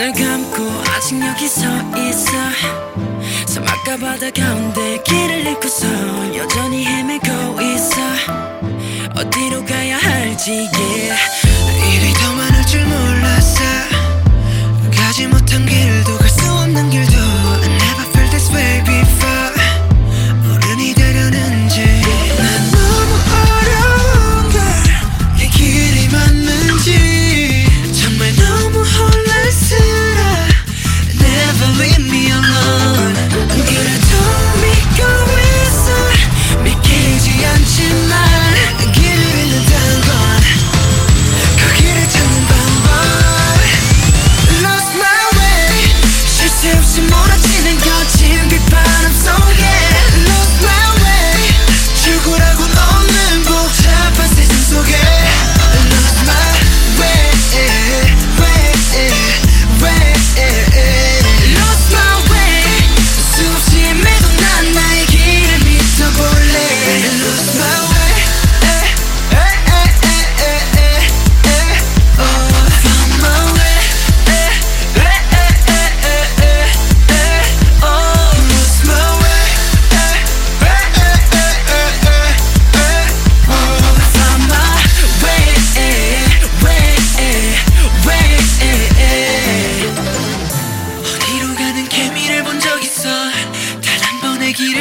눈을 감고 아직 여기 서 있어. 사막과 바다 가운데 길을 잃고서 여전히 헤매고 있어. 어디로 가야 할지 yeah. 일이 더 많을 줄 몰랐어. 가지 못한 길도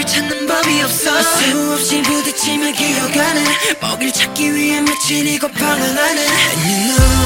찾는 법이 없어. 수없이 부딪히며 기억하 는 먹일 찾기 위해 미친 이곳 방황하는